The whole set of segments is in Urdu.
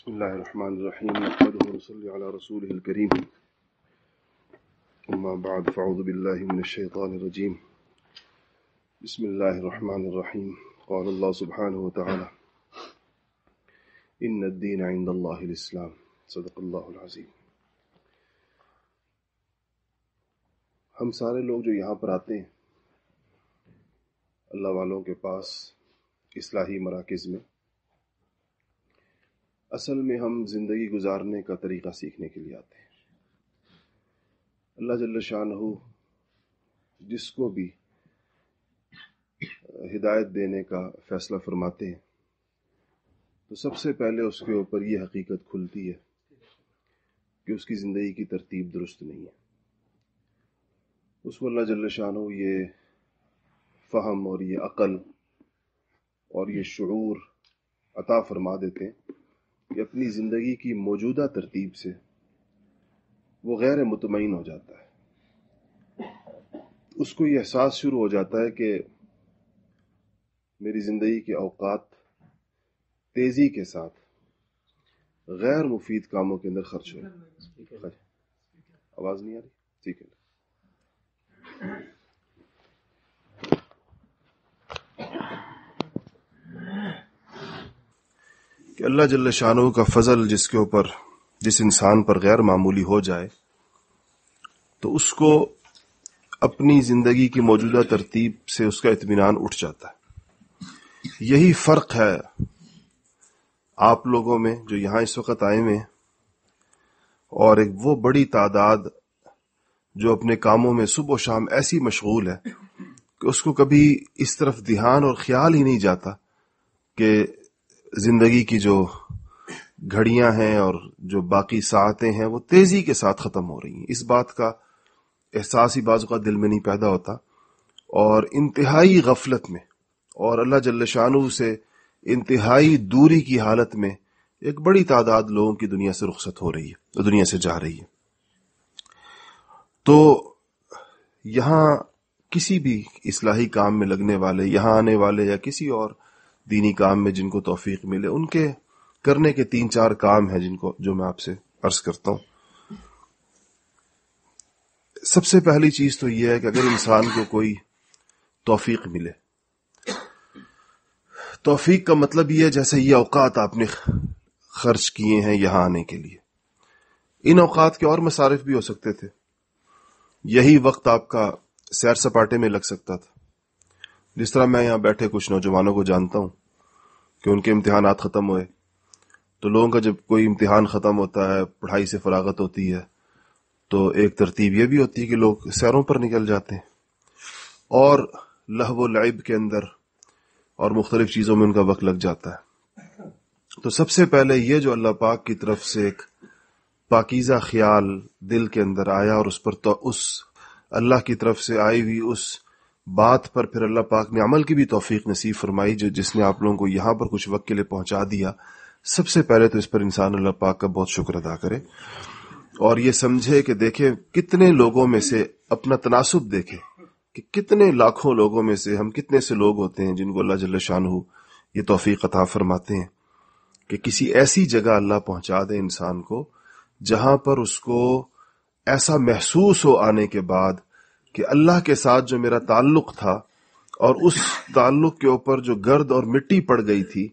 بسم الله الرحمن الرحيم، نحمده ونصلي على رسوله الكريم. أما بعد، فأعوذ بالله من الشيطان الرجيم. بسم الله الرحمن الرحيم، قال الله سبحانه وتعالى إن الدين عند الله الإسلام. صدق الله العظيم. ہم سارے لوگ جو یہاں پر آتے ہیں، اللہ والوں کے پاس اصلاحی مراکز میں اصل میں ہم زندگی گزارنے کا طریقہ سیکھنے کے لیے آتے ہیں۔ اللہ جل شاہ جس کو بھی ہدایت دینے کا فیصلہ فرماتے ہیں، تو سب سے پہلے اس کے اوپر یہ حقیقت کھلتی ہے کہ اس کی زندگی کی ترتیب درست نہیں ہے۔ اس کو اللہ جل شاہ یہ فہم اور یہ عقل اور یہ شعور عطا فرما دیتے ہیں۔ کہ اپنی زندگی کی موجودہ ترتیب سے وہ غیر مطمئن ہو جاتا ہے۔ اس کو یہ احساس شروع ہو جاتا ہے کہ میری زندگی کے اوقات تیزی کے ساتھ غیر مفید کاموں کے اندر خرچ ہو آواز نہیں آ رہی؟ ٹھیک ہے۔ کہ اللہ جل شاہ کا فضل جس کے اوپر جس انسان پر غیر معمولی ہو جائے، تو اس کو اپنی زندگی کی موجودہ ترتیب سے اس کا اطمینان اٹھ جاتا ہے۔ یہی فرق ہے آپ لوگوں میں جو یہاں اس وقت آئے ہوئے اور ایک وہ بڑی تعداد جو اپنے کاموں میں صبح و شام ایسی مشغول ہے کہ اس کو کبھی اس طرف دھیان اور خیال ہی نہیں جاتا کہ زندگی کی جو گھڑیاں ہیں اور جو باقی ساعتیں ہیں وہ تیزی کے ساتھ ختم ہو رہی ہیں۔ اس بات کا احساس ہی بازو کا دل میں نہیں پیدا ہوتا۔ اور انتہائی غفلت میں اور اللہ جل شانو سے انتہائی دوری کی حالت میں ایک بڑی تعداد لوگوں کی دنیا سے رخصت ہو رہی ہے، دنیا سے جا رہی ہے۔ تو یہاں کسی بھی اصلاحی کام میں لگنے والے، یہاں آنے والے یا کسی اور دینی کام میں جن کو توفیق ملے، ان کے کرنے کے تین چار کام ہیں جن کو جو میں آپ سے عرض کرتا ہوں۔ سب سے پہلی چیز تو یہ ہے کہ اگر انسان کو کوئی توفیق ملے، توفیق کا مطلب یہ ہے جیسے یہ اوقات آپ نے خرچ کیے ہیں یہاں آنے کے لیے۔ ان اوقات کے اور مصارف بھی ہو سکتے تھے۔ یہی وقت آپ کا سیر سپاٹے میں لگ سکتا تھا۔ جس طرح میں یہاں بیٹھے کچھ نوجوانوں کو جانتا ہوں کہ ان کے امتحانات ختم ہوئے۔ تو لوگوں کا جب کوئی امتحان ختم ہوتا ہے، پڑھائی سے فراغت ہوتی ہے، تو ایک ترتیب یہ بھی ہوتی ہے کہ لوگ سیروں پر نکل جاتے ہیں۔ اور لہو و لعب کے اندر اور مختلف چیزوں میں ان کا وقت لگ جاتا ہے۔ تو سب سے پہلے یہ جو اللہ پاک کی طرف سے ایک پاکیزہ خیال دل کے اندر آیا اور اس پر تو اس اللہ کی طرف سے آئی ہوئی اس بات پر پھر اللہ پاک نے عمل کی بھی توفیق نصیب فرمائی جو جس نے آپ لوگوں کو یہاں پر کچھ وقت کے لیے پہنچا دیا۔ سب سے پہلے تو اس پر انسان اللہ پاک کا بہت شکر ادا کرے اور یہ سمجھے کہ دیکھے کتنے لوگوں میں سے اپنا تناسب دیکھے کہ کتنے لاکھوں لوگوں میں سے ہم کتنے سے لوگ ہوتے ہیں جن کو اللہ جل شان ہو یہ توفیق عطا فرماتے ہیں کہ کسی ایسی جگہ اللہ پہنچا دے انسان کو جہاں پر اس کو ایسا محسوس ہو آنے کے بعد کہ اللہ کے ساتھ جو میرا تعلق تھا اور اس تعلق کے اوپر جو گرد اور مٹی پڑ گئی تھی،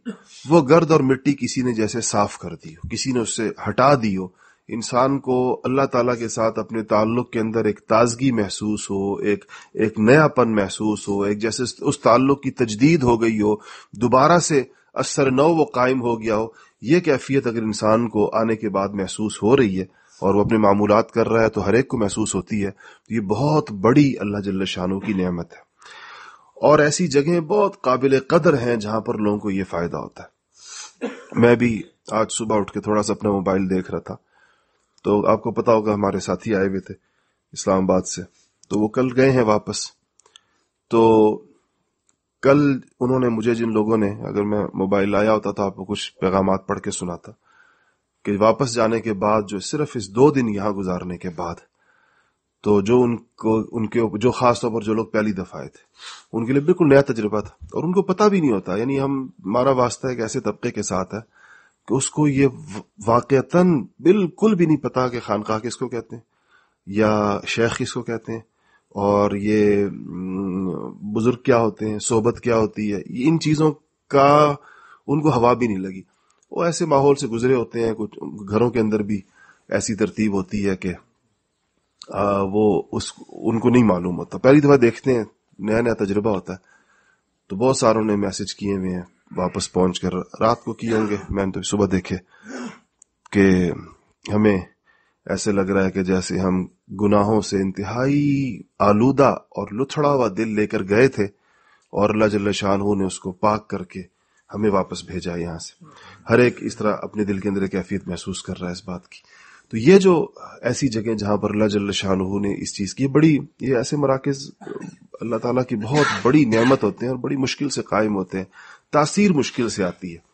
وہ گرد اور مٹی کسی نے جیسے صاف کر دی ہو، کسی نے اس سے ہٹا دی ہو۔ انسان کو اللہ تعالیٰ کے ساتھ اپنے تعلق کے اندر ایک تازگی محسوس ہو، ایک ایک نیا پن محسوس ہو، ایک جیسے اس تعلق کی تجدید ہو گئی ہو، دوبارہ سے اثر نو وہ قائم ہو گیا ہو۔ یہ کیفیت اگر انسان کو آنے کے بعد محسوس ہو رہی ہے اور وہ اپنے معمولات کر رہا ہے تو ہر ایک کو محسوس ہوتی ہے۔ تو یہ بہت بڑی اللہ جل شانوں کی نعمت ہے۔ اور ایسی جگہیں بہت قابل قدر ہیں جہاں پر لوگوں کو یہ فائدہ ہوتا ہے۔ میں بھی آج صبح اٹھ کے تھوڑا سا اپنا موبائل دیکھ رہا تھا۔ تو آپ کو پتا ہوگا ہمارے ساتھی آئے ہوئے تھے اسلام آباد سے۔ تو وہ کل گئے ہیں واپس۔ تو کل انہوں نے مجھے جن لوگوں نے، اگر میں موبائل لایا ہوتا تو آپ کو کچھ پیغامات پڑھ کے سناتا۔ کہ واپس جانے کے بعد جو صرف اس دو دن یہاں گزارنے کے بعد تو جو ان کو، ان کے جو خاص طور پر جو لوگ پہلی دفعہ آئے تھے، ان کے لیے بالکل نیا تجربہ تھا اور ان کو پتہ بھی نہیں ہوتا۔ یعنی ہم، ہمارا واسطہ ایک ایسے طبقے کے ساتھ ہے کہ اس کو یہ واقعتاً بالکل بھی نہیں پتا کہ خانقاہ کس کو کہتے ہیں یا شیخ کس کو کہتے ہیں اور یہ بزرگ کیا ہوتے ہیں، صحبت کیا ہوتی ہے ان چیزوں کا، ان کو ہوا بھی نہیں لگی۔ وہ ایسے ماحول سے گزرے ہوتے ہیں، کچھ گھروں کے اندر بھی ایسی ترتیب ہوتی ہے کہ وہ اس، ان کو نہیں معلوم ہوتا۔ پہلی دفعہ دیکھتے ہیں، نیا نیا تجربہ ہوتا ہے۔ تو بہت ساروں نے میسج کیے ہوئے ہیں، واپس پہنچ کر۔ رات کو کیے ہوں گے، میں نے تو صبح دیکھے کہ ہمیں ایسے لگ رہا ہے کہ جیسے ہم گناہوں سے انتہائی آلودہ اور لتھڑا ہوا دل لے کر گئے تھے اور اللہ جل شاہ نے اس کو پاک کر کے ہمیں واپس بھیجا یہاں سے۔ ہر ایک اس طرح اپنے دل کے اندر کیفیت محسوس کر رہا ہے اس بات کی۔ تو یہ جو ایسی جگہ جہاں پر اللہ جل شاہ نے اس چیز کی بڑی، یہ ایسے مراکز، اللہ تعالیٰ کی بہت بڑی نعمت ہوتے ہیں اور بڑی مشکل سے قائم ہوتے ہیں۔ تاثیر مشکل سے آتی ہے۔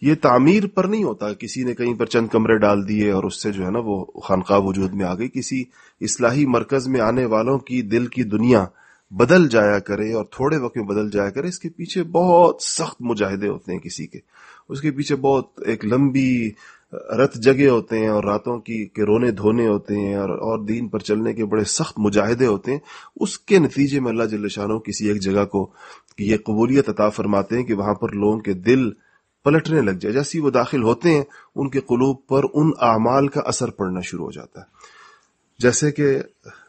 یہ تعمیر پر نہیں ہوتا کسی نے کہیں پر چند کمرے ڈال دیے اور اس سے جو ہے نا وہ خانقاہ وجود میں آ گئی۔ کسی اصلاحی مرکز میں آنے والوں کی دل کی دنیا بدل جایا کرے اور تھوڑے وقت میں بدل جایا کرے، اس کے پیچھے بہت سخت مجاہدے ہوتے ہیں کسی کے۔ اس کے پیچھے بہت ایک لمبی رت جگہ ہوتے ہیں اور راتوں کی کے رونے دھونے ہوتے ہیں اور اور دین پر چلنے کے بڑے سخت مجاہدے ہوتے ہیں۔ اس کے نتیجے میں اللہ جل شاہ کسی ایک جگہ کو یہ قبولیت عطا فرماتے ہیں کہ وہاں پر لوگوں کے دل پلٹنے لگ جائے۔ جیسے وہ داخل ہوتے ہیں، ان کے قلوب پر ان اعمال کا اثر پڑنا شروع ہو جاتا ہے۔ جیسے کہ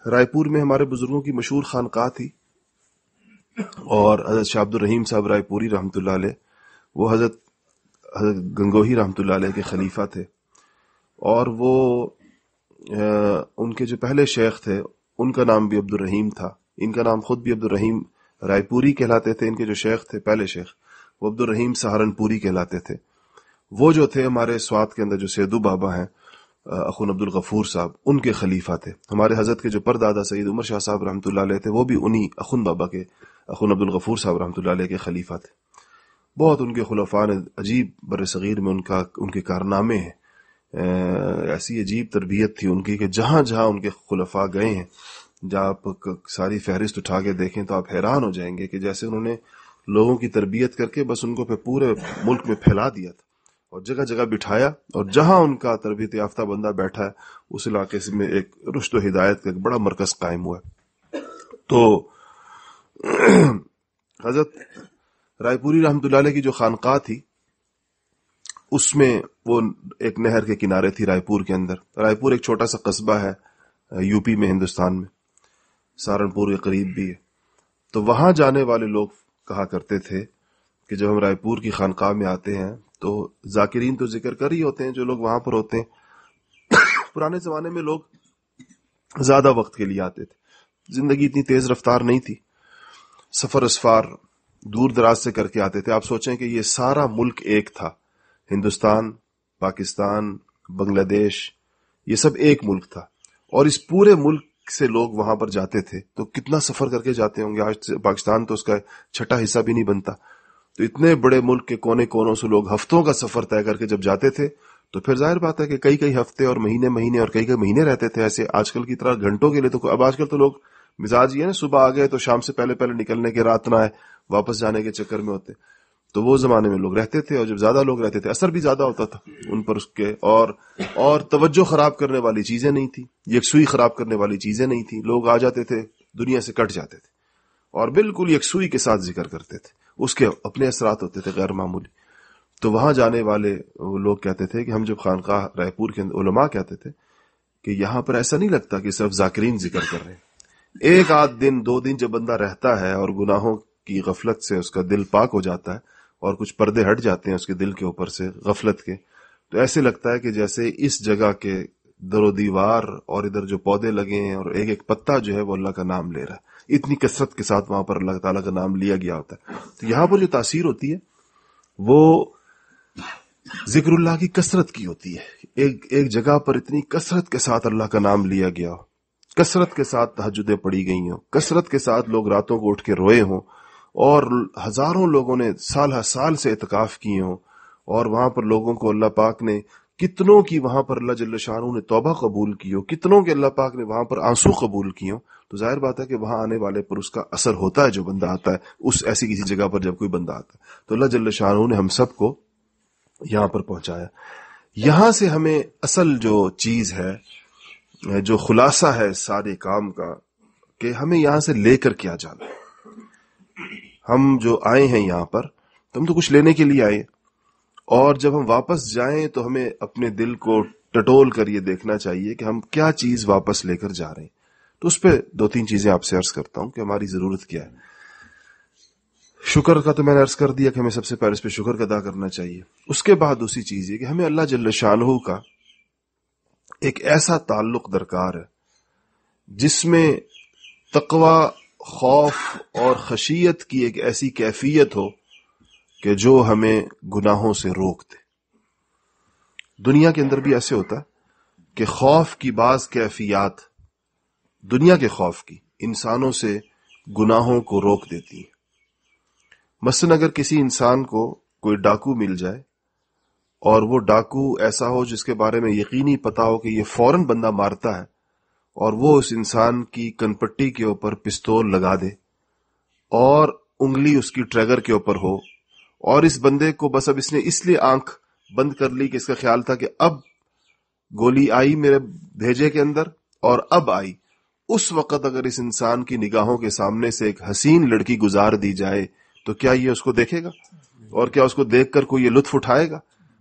رائے پور میں ہمارے بزرگوں کی مشہور خانقاہ تھی اور حضرت شاہ عبد الرحیم صاحب رائے پوری رحمۃ اللہ علیہ، وہ حضرت حضرت گنگوہی رحمۃ اللہ علیہ کے خلیفہ تھے اور وہ ان کے جو پہلے شیخ تھے، ان کا نام بھی عبد الرحیم تھا۔ ان کا نام خود بھی عبد الرحیم رائے پوری کہلاتے تھے، ان کے جو شیخ تھے، پہلے شیخ، وہ عبد الرحیم سہارن پوری کہلاتے تھے۔ وہ جو تھے ہمارے سوات کے اندر جو سیدو بابا ہیں اخون عبد الغفور صاحب، ان کے خلیفہ تھے۔ ہمارے حضرت کے جو پردادا سعید عمر شاہ صاحب رحمۃ اللہ علیہ تھے، وہ بھی انہی اخن بابا کے اخون عبد الغفور صاحب رحمۃ اللہ علیہ کے خلیفہ تھے۔ بہت ان کے خلفاء نے عجیب بر صغیر میں ان کا، ان کے کارنامے ہیں۔ ایسی عجیب تربیت تھی ان کی کہ جہاں جہاں ان کے خلفاء گئے ہیں جہاں آپ ساری فہرست اٹھا کے دیکھیں تو آپ حیران ہو جائیں گے کہ جیسے انہوں نے لوگوں کی تربیت کر کے بس ان کو پہ پورے ملک میں پھیلا دیا تھا۔ اور جگہ جگہ بٹھایا اور جہاں ان کا تربیت یافتہ بندہ بیٹھا ہے، اس علاقے سے میں ایک رشت و ہدایت کا ایک بڑا مرکز قائم ہوا ہے۔ تو حضرت رائے پوری رحمت اللہ علیہ کی جو خانقاہ تھی، اس میں وہ ایک نہر کے کنارے تھی رائے پور کے اندر۔ رائے پور ایک چھوٹا سا قصبہ ہے، یو پی میں، ہندوستان میں۔ سہارنپور کے قریب بھی ہے۔ تو وہاں جانے والے لوگ کہا کرتے تھے کہ جب ہم رائے پور کی خانقاہ میں آتے ہیں تو ذاکرین تو ذکر کر ہی ہوتے ہیں جو لوگ وہاں پر ہوتے ہیں۔ پرانے زمانے میں لوگ زیادہ وقت کے لیے آتے تھے۔ زندگی اتنی تیز رفتار نہیں تھی۔ سفر اسفار دور دراز سے کر کے آتے تھے۔ آپ سوچیں کہ یہ سارا ملک ایک تھا۔ ہندوستان، پاکستان، بنگلہ دیش، یہ سب ایک ملک تھا۔ اور اس پورے ملک سے لوگ وہاں پر جاتے تھے۔ تو کتنا سفر کر کے جاتے ہوں گے؟ آج پاکستان تو اس کا چھٹا حصہ بھی نہیں بنتا۔ تو اتنے بڑے ملک کے کونے کونوں سے لوگ ہفتوں کا سفر طے کر کے جب جاتے تھے، تو پھر ظاہر بات ہے کہ کئی کئی ہفتے اور مہینے مہینے اور کئی کئی مہینے رہتے تھے، ایسے آج کل کی طرح گھنٹوں کے لیے تو اب آج کل تو لوگ مزاج یہ نا، صبح آ گئے تو شام سے پہلے پہلے نکلنے کے رات نہ آئے، واپس جانے کے چکر میں ہوتے۔ تو وہ زمانے میں لوگ رہتے تھے اور جب زیادہ لوگ رہتے تھے، اثر بھی زیادہ ہوتا تھا۔ ان پر اس کے اور اور توجہ خراب کرنے والی چیزیں نہیں تھی یکسوئی خراب کرنے والی چیزیں نہیں تھی لوگ آ جاتے تھے، دنیا سے کٹ جاتے تھے اور بالکل یکسوئی کے ساتھ ذکر کرتے تھے۔ اس کے اپنے اثرات ہوتے تھے غیر معمولی۔ تو وہاں جانے والے لوگ کہتے تھے کہ ہم جب خانقاہ رائے پور کے علماء کہتے تھے کہ یہاں پر ایسا نہیں لگتا کہ صرف ذاکرین ذکر کر رہے ہیں۔ ایک آدھ دن، دو دن جب بندہ رہتا ہے اور گناہوں کی غفلت سے اس کا دل پاک ہو جاتا ہے اور کچھ پردے ہٹ جاتے ہیں اس کے دل کے اوپر سے غفلت کے، تو ایسے لگتا ہے کہ جیسے اس جگہ کے در و دیوار اور ادھر جو پودے لگے ہیں اور ایک ایک پتا جو ہے وہ اللہ کا نام لے رہا ہے۔ اتنی کثرت کے ساتھ وہاں پر اللہ تعالیٰ کا نام لیا گیا ہوتا ہے۔ تو یہاں پر جو تاثیر ہوتی ہے، وہ ذکر اللہ کی کثرت کی ہوتی ہے۔ ایک ایک جگہ پر اتنی کثرت کے ساتھ اللہ کا نام لیا گیا ہو۔ کثرت کے ساتھ تحجدیں پڑی گئی ہوں۔ کثرت کے ساتھ لوگ راتوں کو اٹھ کے روئے ہوں۔ اور ہزاروں لوگوں نے سال ہر سال سے اعتکاف کیے ہوں۔ اور وہاں پر لوگوں کو اللہ پاک نے کتنوں کی وہاں پر اللہ جل شاہ نے توبہ قبول کی ہو، کتنوں کے اللہ پاک نے وہاں پر آنسو قبول کی ہو تو ظاہر بات ہے کہ وہاں آنے والے پر اس کا اثر ہوتا ہے جو بندہ آتا ہے، اس ایسی کسی جگہ پر جب کوئی بندہ آتا ہے۔ تو اللہ جل شاہ نے ہم سب کو یہاں پر پہنچایا۔ یہاں سے ہمیں اصل جو چیز ہے، جو خلاصہ ہے سارے کام کا، کہ ہمیں یہاں سے لے کر کیا جانا ہم جو آئے ہیں یہاں پر، تو ہم تو کچھ لینے کے لیے آئے اور جب ہم واپس جائیں تو ہمیں اپنے دل کو ٹٹول کر یہ دیکھنا چاہیے کہ ہم کیا چیز واپس لے کر جا رہے ہیں۔ تو اس پہ دو تین چیزیں آپ سے عرض کرتا ہوں کہ ہماری ضرورت کیا ہے۔ شکر کا تو میں نے عرض کر دیا کہ ہمیں سب سے پہلے اس پہ شکر ادا کرنا چاہیے۔ اس کے بعد دوسری چیز یہ کہ ہمیں اللہ جل شاہ کا ایک ایسا تعلق درکار ہے جس میں تقوا خوف اور خشیت کی ایک ایسی کیفیت ہو کہ جو ہمیں گناہوں سے روک دے دنیا کے اندر بھی ایسے ہوتا کہ خوف کی بعض کیفیات دنیا کے خوف کی انسانوں سے گناہوں کو روک دیتی ہیں۔ مثلا اگر کسی انسان کو کوئی ڈاکو مل جائے اور وہ ڈاکو ایسا ہو جس کے بارے میں یقینی پتا ہو کہ یہ فوراً بندہ مارتا ہے اور وہ اس انسان کی کنپٹی کے اوپر پستول لگا دے اور انگلی اس کی ٹریگر کے اوپر ہو اور اس بندے کو بس اب اس نے اس لیے آنکھ بند کر لی کہ اس کا خیال تھا کہ اب گولی آئی میرے بھیجے کے اندر اور اب آئی۔ اس وقت اگر اس انسان کی نگاہوں کے سامنے سے ایک حسین لڑکی گزار دی جائے تو کیا یہ اس کو دیکھے گا؟ اور کیا اس کو دیکھ کر کوئی یہ لطف اٹھائے گا؟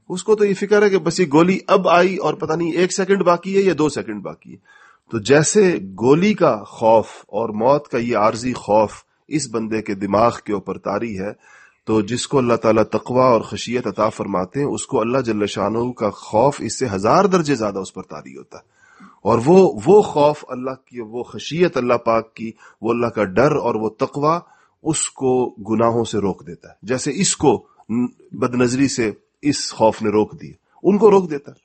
اس کو تو یہ فکر ہے کہ بس یہ گولی اب آئی اور پتہ نہیں ایک سیکنڈ باقی ہے یا دو سیکنڈ باقی ہے۔ تو جیسے گولی کا خوف اور موت کا یہ عارضی خوف اس بندے کے دماغ کے اوپر تاری ہے تو جس کو اللہ تعالیٰ تقوا اور خشیت عطا فرماتے ہیں، اس کو اللہ جل شاہ کا خوف اس سے ہزار درجے زیادہ اس پر تاری ہوتا ہے۔ اور وہ وہ خوف اللہ کی، وہ خشیت اللہ پاک کی، وہ اللہ کا ڈر اور وہ تقوا اس کو گناہوں سے روک دیتا ہے۔ جیسے اس کو بد نظری سے اس خوف نے روک دیا ان کو روک دیتا ہے۔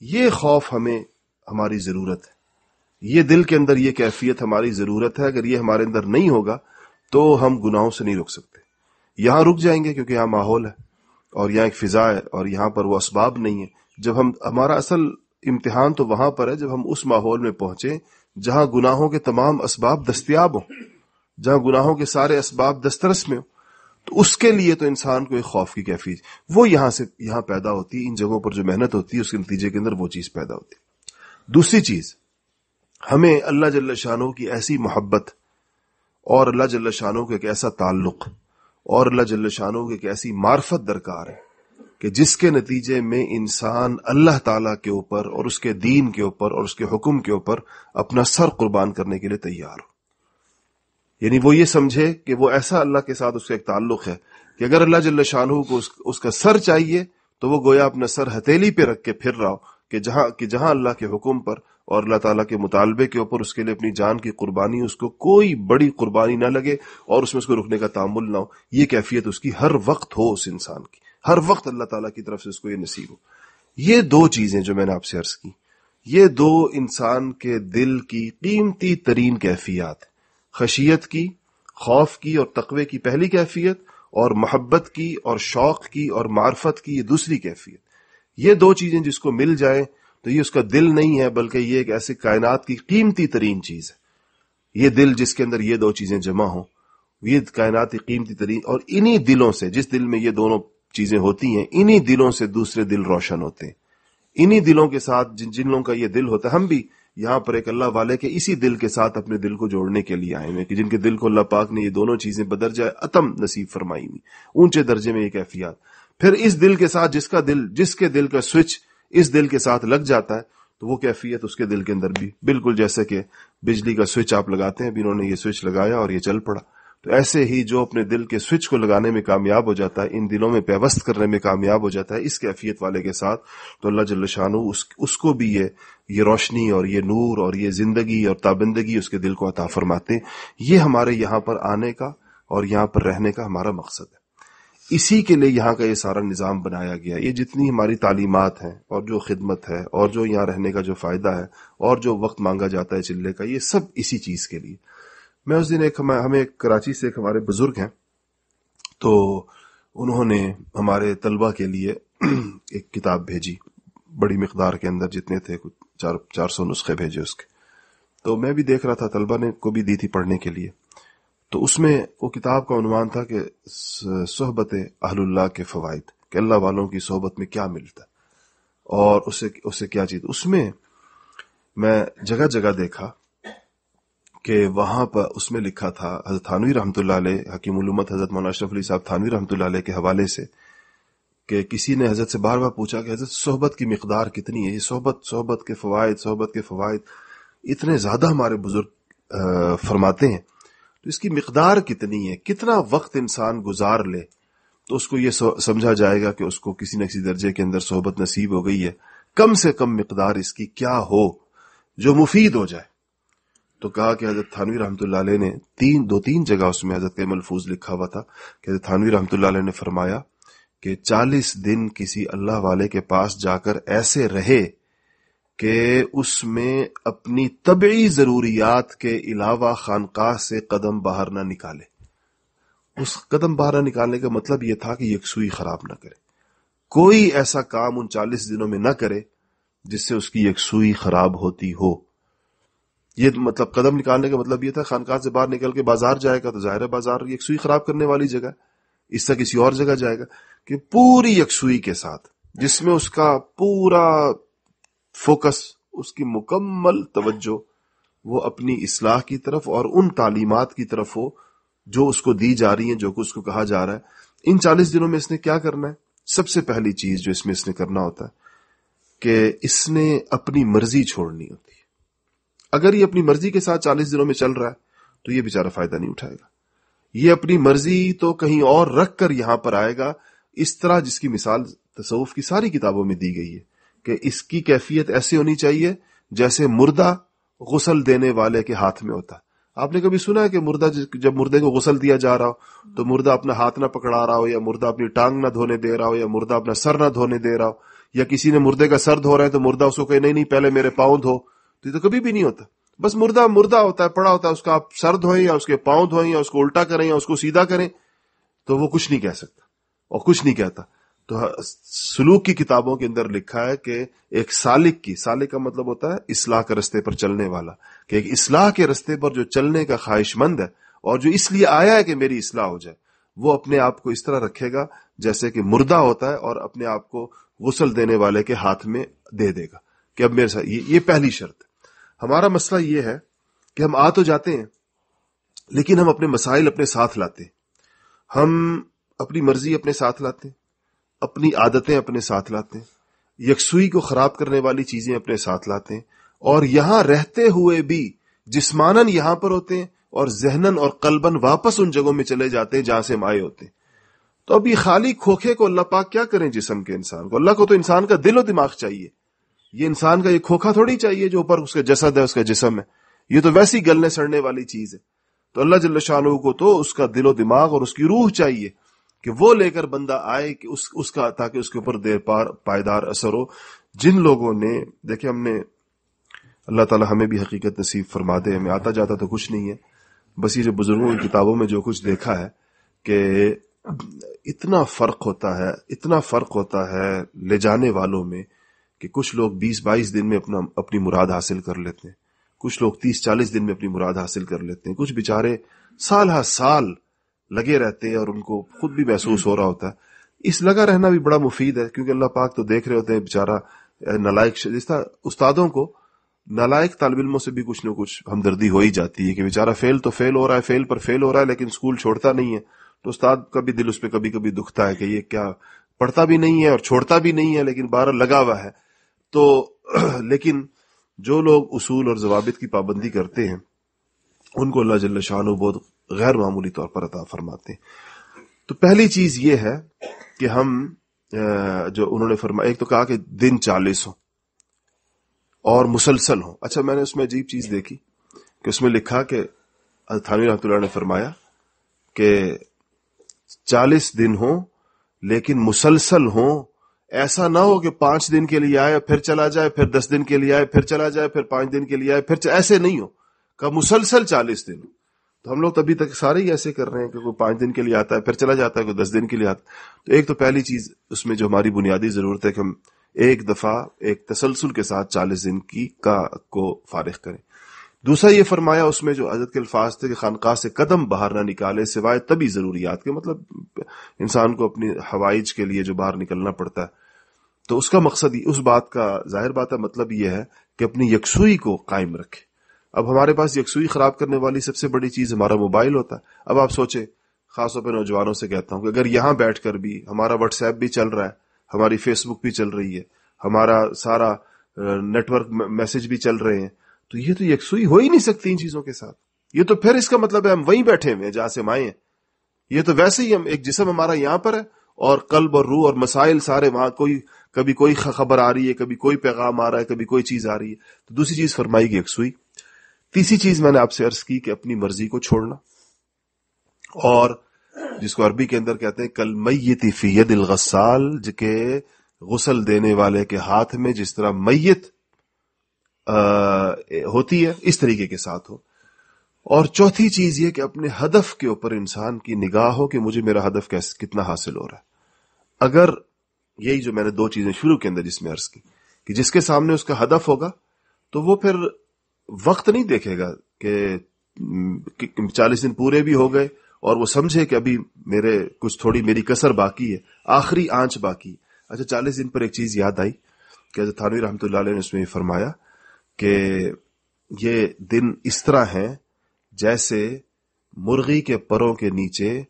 یہ خوف ہمیں، ہماری ضرورت ہے۔ یہ دل کے اندر یہ کیفیت ہماری ضرورت ہے، اگر یہ ہمارے اندر نہیں ہوگا تو ہم گناہوں سے نہیں روک سکتے۔ یہاں رک جائیں گے کیونکہ یہاں ماحول ہے اور یہاں ایک فضا ہے اور یہاں پر وہ اسباب نہیں ہے جب ہم، ہمارا اصل امتحان تو وہاں پر ہے جب ہم اس ماحول میں پہنچے جہاں گناہوں کے تمام اسباب دستیاب ہوں، جہاں گناہوں کے سارے اسباب دسترس میں ہوں، تو اس کے لیے تو انسان کو ایک خوف کی کیفیت، وہ یہاں سے، یہاں پیدا ہوتی ہے ان جگہوں پر جو محنت ہوتی ہے اس کے نتیجے کے اندر وہ چیز پیدا ہوتی۔ ہے دوسری چیز، ہمیں اللہ جل شاہ کی ایسی محبت اور اللہ جل شاہ کا ایک ایسا تعلق اور اللہ جل شاہ کی ایک ایسی معرفت درکار ہے کہ جس کے نتیجے میں انسان اللہ تعالی کے اوپر اور اس کے دین کے اوپر اور اس کے حکم کے اوپر اپنا سر قربان کرنے کے لیے تیار ہو۔ یعنی وہ یہ سمجھے کہ وہ ایسا اللہ کے ساتھ اس کا ایک تعلق ہے کہ اگر اللہ جل شاہ کو اس اس کا سر چاہیے تو وہ گویا اپنا سر ہتیلی پہ رکھ کے پھر رہا ہو کہ جہاں کہ جہاں اللہ کے حکم پر اور اللہ تعالیٰ کے مطالبے کے اوپر اس کے لیے اپنی جان کی قربانی، اس کو کوئی بڑی قربانی نہ لگے اور اس میں اس کو رکنے کا تعمل نہ ہو۔ یہ کیفیت اس کی ہر وقت ہو اس انسان کی۔ ہر وقت اللہ تعالیٰ کی طرف سے اس کو یہ نصیب ہو۔ یہ دو چیزیں جو میں نے آپ سے عرض کی۔ یہ دو انسان کے دل کی قیمتی ترین کیفیات خشیت کی، خوف کی اور تقوی کی پہلی کیفیت اور محبت کی اور شوق کی اور معرفت کی یہ دوسری کیفیت۔ یہ دو چیزیں جس کو مل جائیں تو یہ اس کا دل نہیں ہے، بلکہ یہ ایک ایسے کائنات کی قیمتی ترین چیز ہے۔ یہ دل جس کے اندر یہ دو چیزیں جمع ہوں، یہ کائنات کی قیمتی ترین اور انہی دلوں سے، جس دل میں یہ دونوں چیزیں ہوتی ہیں، انہی دلوں سے دوسرے دل روشن ہوتے ہیں۔ انہی دلوں کے ساتھ جن جن لوگوں کا یہ دل ہوتا ہے، ہم بھی یہاں پر ایک اللہ والے کے اسی دل کے ساتھ اپنے دل کو جوڑنے کے لیے آئے ہوئے کہ جن کے دل کو اللہ پاک نے یہ دونوں چیزیں بدر جائے، اتم نصیب فرمائی ہوئی۔ اونچے درجے میں یہ کیفیات۔ پھر اس دل کے ساتھ جس کا دل، جس کے دل کا سوئچ اس دل کے ساتھ لگ جاتا ہے، تو وہ کیفیت اس کے دل کے اندر بھی۔ بالکل جیسے کہ بجلی کا سوئچ آپ لگاتے ہیں انہوں نے یہ سوئچ لگایا اور یہ چل پڑا۔ تو ایسے ہی جو اپنے دل کے سوئچ کو لگانے میں کامیاب ہو جاتا ہے، ان دلوں میں پیوست کرنے میں کامیاب ہو جاتا ہے، اس کیفیت والے کے ساتھ، تو اللہ جلشان اس اس کو بھی یہ یہ روشنی اور یہ نور اور یہ زندگی اور تابندگی اس کے دل کو عطا فرماتے یہ ہمارے یہاں پر آنے کا اور یہاں پر رہنے کا ہمارا مقصد ہے۔ اسی کے لیے یہاں کا یہ سارا نظام بنایا گیا یہ جتنی ہماری تعلیمات ہیں اور جو خدمت ہے اور جو یہاں رہنے کا جو فائدہ ہے اور جو وقت مانگا جاتا ہے چلے کا، یہ سب اسی چیز کے لیے۔ میں اس دن ایک ہمیں کراچی سے ایک ہمارے بزرگ ہیں۔ تو انہوں نے ہمارے طلبہ کے لیے ایک کتاب بھیجی۔ بڑی مقدار کے اندر جتنے تھے چار چار سو نسخے بھیجے اس کے۔ تو میں بھی دیکھ رہا تھا، طلبہ نے کو بھی دی تھی پڑھنے کے لیے۔ تو اس میں وہ کتاب کا عنوان تھا کہ صحبت اہل اللہ کے فوائد، کہ اللہ والوں کی صحبت میں کیا ملتا۔ اور اسے اسے کیا چیز؟ اس میں میں جگہ جگہ دیکھا کہ وہاں پر اس میں لکھا تھا، حضرت تھانوی رحمۃ اللہ علیہ، حکیم علومت حضرت مولانا اشرف علی صاحب تھانوی رحمۃ اللہ علیہ کے حوالے سے، کہ کسی نے حضرت سے بار بار پوچھا کہ حضرت صحبت کی مقدار کتنی ہے؟ یہ صحبت صحبت کے فوائد، صحبت کے فوائد اتنے زیادہ ہمارے بزرگ فرماتے ہیں۔ تو اس کی مقدار کتنی ہے؟ کتنا وقت انسان گزار لے؟ تو اس کو یہ سمجھا جائے گا کہ اس کو کسی نہ کسی درجے کے اندر صحبت نصیب ہو گئی ہے۔ کم سے کم مقدار اس کی کیا ہو جو مفید ہو جائے؟ تو کہا کہ حضرت تھانوی رحمۃ اللہ علیہ نے تین دو تین جگہ اس میں حضرت ملفوظ لکھا ہوا تھا کہ حضرت تھانوی رحمۃ اللہ علیہ نے فرمایا کہ چالیس دن کسی اللہ والے کے پاس جا کر ایسے رہے کہ اس میں اپنی طبعی ضروریات کے علاوہ خانقاہ سے قدم باہر نہ نکالے۔ اس قدم باہر نہ نکالنے کا مطلب یہ تھا کہ یکسوئی خراب نہ کرے۔ کوئی ایسا کام ان چالیس دنوں میں نہ کرے جس سے اس کی یکسوئی خراب ہوتی ہو۔ یہ مطلب قدم نکالنے کا مطلب یہ تھا خانقاہ سے باہر نکل کے بازار جائے گا تو ظاہر بازار یکسوئی خراب کرنے والی جگہ اس سے کسی اور جگہ جائے گا کہ پوری یکسوئی کے ساتھ، جس میں اس کا پورا فوکس، اس کی مکمل توجہ وہ اپنی اصلاح کی طرف اور ان تعلیمات کی طرف ہو، جو اس کو دی جا رہی ہیں، جو اس کو کہا جا رہا ہے۔ ان چالیس دنوں میں اس نے کیا کرنا ہے؟ سب سے پہلی چیز جو اس میں اس نے کرنا ہوتا ہے، کہ اس نے اپنی مرضی چھوڑنی ہوتی ہے۔ اگر یہ اپنی مرضی کے ساتھ چالیس دنوں میں چل رہا ہے، تو یہ بےچارا فائدہ نہیں اٹھائے گا۔ یہ اپنی مرضی تو کہیں اور رکھ کر یہاں پر آئے گا۔ اس طرح جس کی مثال تصوف کی ساری کتابوں میں دی گئی ہے۔ کہ اس کی کیفیت ایسی ہونی چاہیے جیسے مردہ غسل دینے والے کے ہاتھ میں ہوتا ہے۔ آپ نے کبھی سنا ہے کہ مردہ جب مردے کو غسل دیا جا رہا ہو تو مردہ اپنا ہاتھ نہ پکڑا رہا ہو یا مردہ اپنی ٹانگ نہ دھونے دے رہا ہو یا مردہ اپنا سر نہ دھونے دے رہا ہو یا کسی نے مردے کا سر دھو رہا ہے تو مردہ اس کو کہ نہیں نہیں، پہلے میرے پاؤں دھو۔ تو یہ تو کبھی بھی نہیں ہوتا۔ بس مردہ مردہ ہوتا ہے، پڑا ہوتا ہے، اس کا آپ سر دھوئیں یا اس کے پاؤں دھوئیں یا اس کو الٹا کریں یا اس کو سیدھا کریں تو وہ کچھ نہیں کہہ سکتا اور کچھ نہیں کہتا۔ تو سلوک کی کتابوں کے اندر لکھا ہے کہ ایک سالک کی، سالک کا مطلب ہوتا ہے اصلاح کے رستے پر چلنے والا، کہ ایک اصلاح کے رستے پر جو چلنے کا خواہش مند ہے اور جو اس لیے آیا ہے کہ میری اصلاح ہو جائے، وہ اپنے آپ کو اس طرح رکھے گا جیسے کہ مردہ ہوتا ہے اور اپنے آپ کو غسل دینے والے کے ہاتھ میں دے دے گا۔ کہ اب میرے ساتھ یہ پہلی شرط۔ ہمارا مسئلہ یہ ہے کہ ہم آ تو جاتے ہیں، لیکن ہم اپنے مسائل اپنے ساتھ لاتے ہیں۔ ہم اپنی مرضی اپنے ساتھ لاتے ہیں۔ اپنی عادتیں اپنے ساتھ لاتے ہیں، یکسوئی کو خراب کرنے والی چیزیں اپنے ساتھ لاتے ہیں، اور یہاں رہتے ہوئے بھی جسمانن یہاں پر ہوتے ہیں اور ذہنن اور قلبن واپس ان جگہوں میں چلے جاتے ہیں جہاں سے مائے ہوتے ہیں۔ تو اب یہ خالی کھوکھے کو اللہ پاک کیا کریں جسم کے انسان کو؟ اللہ کو تو انسان کا دل و دماغ چاہیے۔ یہ انسان کا یہ کھوکھا تھوڑی چاہیے جو اوپر اس کا جسد ہے، اس کا جسم ہے۔ یہ تو ویسی گلنے سڑنے والی چیز ہے۔ تو اللہ جل شاہ کو تو اس کا دل و دماغ اور اس کی روح چاہیے۔ کہ وہ لے کر بندہ آئے کہ اس اس کا، تاکہ اس کے اوپر دیر پار، پائیدار اثر ہو۔ جن لوگوں نے، دیکھیں ہم نے، اللہ تعالی ہمیں بھی حقیقت نصیب فرما دے، ہمیں آتا جاتا تو کچھ نہیں ہے۔ بس یہ جو بزرگوں کی کتابوں میں جو کچھ دیکھا ہے کہ اتنا فرق ہوتا ہے، اتنا فرق ہوتا ہے لے جانے والوں میں کہ کچھ لوگ بیس، بائیس دن میں اپنا، اپنی مراد حاصل کر لیتے ہیں۔ کچھ لوگ تیس، چالیس دن میں اپنی مراد حاصل کر لیتے ہیں۔ کچھ بےچارے سال ہر سال لگے رہتے اور ان کو خود بھی محسوس ہو رہا ہوتا ہے۔ اس لگا رہنا بھی بڑا مفید ہے کیونکہ اللہ پاک تو دیکھ رہے ہوتے ہیں بےچارا نالائق جس طرح استادوں کو نالائق طالب علموں سے بھی کچھ نہ کچھ ہمدردی ہو ہی جاتی ہے کہ بےچارا فیل تو فیل ہو رہا ہے، فیل پر فیل ہو رہا ہے لیکن اسکول چھوڑتا نہیں ہے۔ تو استاد کا بھی دل اس پہ کبھی کبھی دکھتا ہے کہ یہ کیا پڑھتا بھی نہیں ہے اور چھوڑتا بھی نہیں ہے لیکن بارہ لگا ہوا ہے۔ تو لیکن جو لوگ اصول اور ضوابط کی پابندی کرتے ہیں، ان کو اللہ جل شاہ بہت غیر معمولی طور پر عطا فرماتے ہیں۔ تو پہلی چیز یہ ہے کہ ہم جو انہوں نے فرمایا، ایک تو کہا کہ دن چالیس ہو اور مسلسل ہو اچھا میں نے اس میں عجیب چیز دیکھی کہ اس میں لکھا کہ تھانوی رحمۃ اللہ نے فرمایا کہ چالیس دن ہو لیکن مسلسل ہو ایسا نہ ہو کہ پانچ دن کے لیے آئے، پھر چلا جائے، پھر دس دن کے لیے آئے، پھر چلا جائے، پھر پانچ دن کے لیے آئے، پھر ایسے نہیں ہو کہ مسلسل چالیس دن ہو تو ہم لوگ ابھی تک سارے ہی ایسے کر رہے ہیں کہ کوئی پانچ دن کے لیے آتا ہے، پھر چلا جاتا ہے، کوئی دس دن کے لیے آتا ہے۔ تو ایک تو پہلی چیز، اس میں جو ہماری بنیادی ضرورت ہے کہ ہم ایک دفعہ، ایک تسلسل کے ساتھ چالیس دن کی کا کو فارغ کریں۔ دوسرا یہ فرمایا، اس میں جو حضرت کے الفاظ تھے کہ خانقاہ سے قدم باہر نہ نکالے، سوائے تبھی ضروریات کے مطلب انسان کو اپنی ہوائج کے لیے جو باہر نکلنا پڑتا ہے۔ تو اس کا مقصد اس بات کا ظاہر بات ہے مطلب یہ ہے کہ اپنی یکسوئی کو قائم رکھے۔ اب ہمارے پاس یکسوئی خراب کرنے والی سب سے بڑی چیز ہمارا موبائل ہوتا ہے۔ اب آپ سوچے خاص طور پہ نوجوانوں سے کہتا ہوں کہ اگر یہاں بیٹھ کر بھی ہمارا واٹس ایپ بھی چل رہا ہے، ہماری فیس بک بھی چل رہی ہے، ہمارا سارا نیٹ ورک میسج بھی چل رہے ہیں، تو یہ تو یکسوئی ہو ہی نہیں سکتی ان چیزوں کے ساتھ۔ یہ تو پھر اس کا مطلب ہے ہم وہیں بیٹھے ہوئے جہاں سے ہم آئے ہیں۔ یہ تو ویسے ہی ہم، ایک جسم ہمارا یہاں پر ہے اور قلب اور روح اور مسائل سارے وہاں کوئی، کبھی کوئی خبر آ رہی ہے، کبھی کوئی پیغام آ رہا ہے، کبھی کوئی چیز آ رہی ہے۔ تو دوسری چیز فرمائی گی یکسوئی۔ تیسری چیز میں نے آپ سے عرض کی کہ اپنی مرضی کو چھوڑنا اور جس کو عربی کے اندر کہتے ہیں کل میت فید الغسال کے غسل دینے والے کے ہاتھ میں جس طرح میت ہوتی ہے، اس طریقے کے ساتھ ہو۔ اور چوتھی چیز یہ کہ اپنے ہدف کے اوپر انسان کی نگاہ ہو کہ مجھے میرا ہدف کتنا حاصل ہو رہا ہے۔ اگر یہی جو میں نے دو چیزیں شروع کے اندر جس میں عرض کی، کہ جس کے سامنے اس کا ہدف ہوگا، تو وہ پھر وقت نہیں دیکھے گا کہ چالیس دن پورے بھی ہو گئے اور وہ سمجھے کہ ابھی میرے کچھ تھوڑی میری کسر باقی ہے، آخری آنچ باقی اچھا چالیس دن پر ایک چیز یاد آئی کہ تھانوی رحمتہ اللہ علیہ نے اس میں فرمایا کہ یہ دن اس طرح ہیں جیسے مرغی کے پروں کے نیچے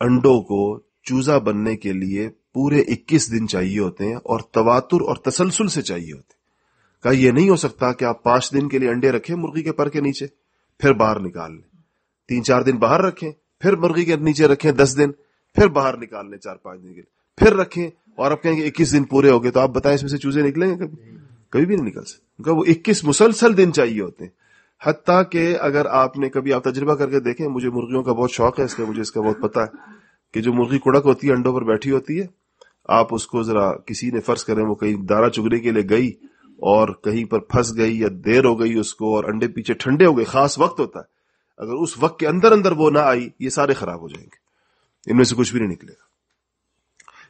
انڈوں کو چوزا بننے کے لیے پورے اکیس دن چاہیے ہوتے ہیں اور تواتر اور تسلسل سے چاہیے ہوتے ہیں۔ کہا، یہ نہیں ہو سکتا کہ آپ پانچ دن کے لیے انڈے رکھیں مرغی کے پر کے نیچے، پھر باہر نکال لیں۔ تین چار دن باہر رکھیں، پھر مرغی کے نیچے رکھیں دس دن، پھر باہر نکال لیں چار پانچ دن کے لیے۔ پھر رکھیں اور آپ کہیں گے اکیس دن پورے ہو گئے، تو آپ بتائیں اس میں سے چوزے نکلیں گے کبھی؟ کبھی بھی نہیں نکل سکتے۔ وہ اکیس مسلسل دن چاہیے ہوتے ہیں۔ حتیٰ کہ اگر آپ نے کبھی، آپ تجربہ کر کے دیکھیں، مجھے مرغیوں کا بہت شوق ہے، اس کا، مجھے اس کا بہت پتا ہے کہ جو مرغی کڑک ہوتی ہے، انڈوں پر بیٹھی ہوتی ہے، آپ اس کو ذرا کسی نے فرض کریں وہ کہیں دارا چگنے کے لیے گئی اور کہیں پر پھنس گئی یا دیر ہو گئی اس کو اور انڈے پیچھے ٹھنڈے ہو گئے، خاص وقت ہوتا ہے۔ اگر اس وقت کے اندر اندر وہ نہ آئی، یہ سارے خراب ہو جائیں گے۔ ان میں سے کچھ بھی نہیں نکلے گا۔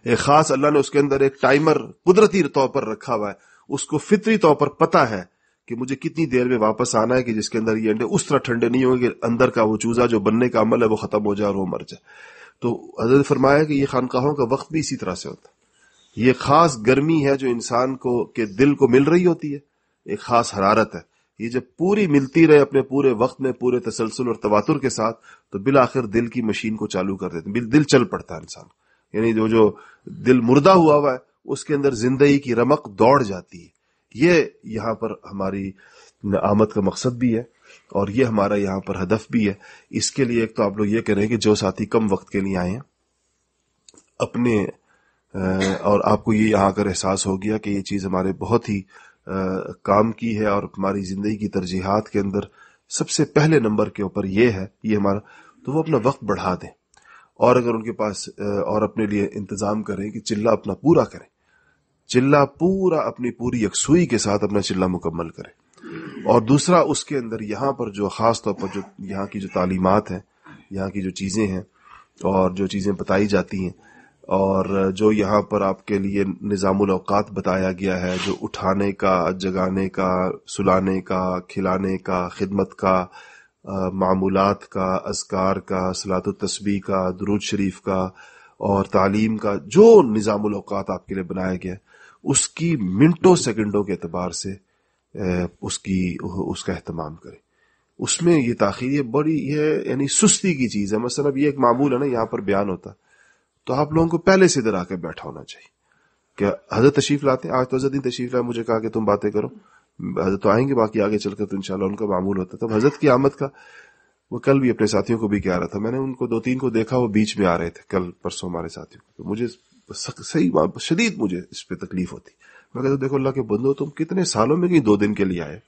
ایک خاص اللہ نے اس کے اندر ایک ٹائمر قدرتی طور پر رکھا ہوا ہے۔ اس کو فطری طور پر پتا ہے کہ مجھے کتنی دیر میں واپس آنا ہے کہ جس کے اندر یہ انڈے اس طرح ٹھنڈے نہیں ہوں گے، اندر کا وہ چوزا جو بننے کا عمل ہے وہ ختم ہو جائے اور وہ مر جائے۔ تو حضرت فرمایا کہ یہ خانقاہوں کا وقت بھی اسی طرح سے ہوتا ہے۔ یہ خاص گرمی ہے جو انسان کو کے دل کو مل رہی ہوتی ہے، ایک خاص حرارت ہے۔ یہ جب پوری ملتی رہے اپنے پورے وقت میں، پورے تسلسل اور تواتر کے ساتھ، تو بالآخر دل کی مشین کو چالو کر دیتے دل چل پڑتا ہے انسان یعنی جو جو دل مردہ ہوا ہوا ہے، اس کے اندر زندگی کی رمق دوڑ جاتی ہے۔ یہ یہاں پر ہماری آمد کا مقصد بھی ہے اور یہ ہمارا یہاں پر ہدف بھی ہے۔ اس کے لیے ایک تو آپ لوگ یہ کریں کہ جو ساتھی کم وقت کے لیے آئے ہیں، اپنے اور آپ کو یہ یہاں کر احساس ہو گیا کہ یہ چیز ہمارے بہت ہی کام کی ہے اور ہماری زندگی کی ترجیحات کے اندر سب سے پہلے نمبر کے اوپر یہ ہے، یہ ہمارا، تو وہ اپنا وقت بڑھا دیں۔ اور اگر ان کے پاس اور اپنے لیے انتظام کریں کہ چلہ اپنا پورا کریں۔ چلہ پورا اپنی پوری یکسوئی کے ساتھ اپنا چلہ مکمل کریں۔ اور دوسرا، اس کے اندر یہاں پر جو خاص طور پر جو، یہاں کی جو تعلیمات ہیں، یہاں کی جو چیزیں ہیں اور جو چیزیں بتائی جاتی ہیں اور جو یہاں پر آپ کے لیے نظام الاوقات بتایا گیا ہے، جو اٹھانے کا، جگانے کا، سلانے کا، کھلانے کا، خدمت کا معمولات کا، اذکار کا سلاط التسبیح کا، درود شریف کا اور تعلیم کا جو نظام الاوقات آپ کے لیے بنایا گیا ہے اس کی منٹوں، سیکنڈوں کے اعتبار سے اس کی، اس کا اہتمام کریں۔ اس میں یہ تاخیر، یہ بڑی، یہ یعنی سستی کی چیز ہے۔ مثلا اب یہ ایک معمول ہے نا، یہاں پر بیان ہوتا۔ تو آپ لوگوں کو پہلے سے ادھر آ کے بیٹھا ہونا چاہیے کہ حضرت تشریف لاتے آج تو حضرت تشریف لائے، مجھے کہا کہ تم باتیں کرو۔ حضرت تو آئیں گے، باقی آگے چل کر تو انشاءاللہ ان کا معمول ہوتا تو حضرت کی آمد کا وہ کل بھی اپنے ساتھیوں کو بھی کیا رہا تھا۔ میں نے ان کو دو تین کو دیکھا، وہ بیچ میں آ رہے تھے کل پرسوں ہمارے ساتھیوں کو۔ مجھے صحیح شدید مجھے اس پہ تکلیف ہوتی۔ میں کہتا دیکھو اللہ کے بندو، تم کتنے سالوں میں کہیں دو دن کے لیے آئے